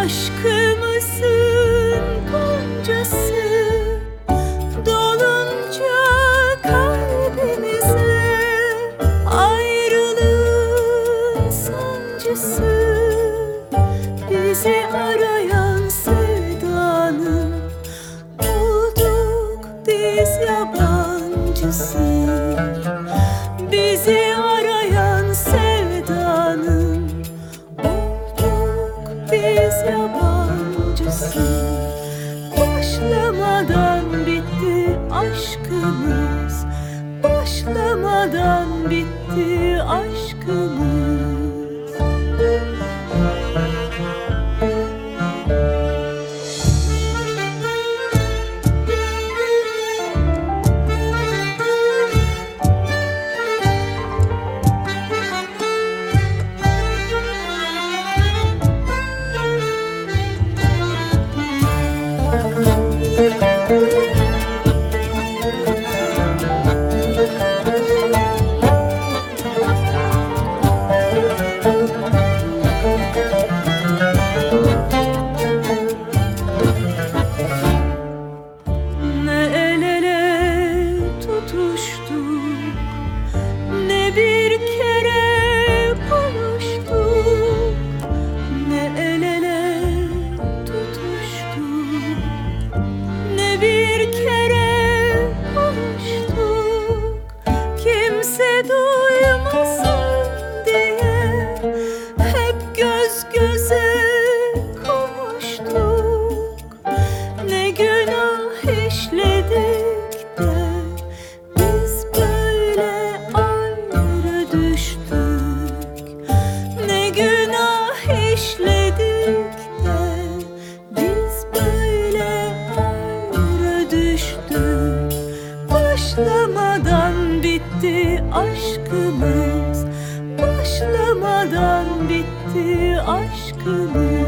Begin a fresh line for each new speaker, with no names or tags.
aşkımızın goncası? Dolunca kalbimize ayrılığın Bizi arayan sevdanın bulduk biz Bizi yabancısı Başlamadan bitti aşkımız. Başlamadan bitti aşkımız bir kere buluştuk. Ne el ele tutuştuk. Ne bir kere düştük Ne günah işledik de biz böyle ayrı düştük. Başlamadan bitti aşkımız. Başlamadan bitti aşkımız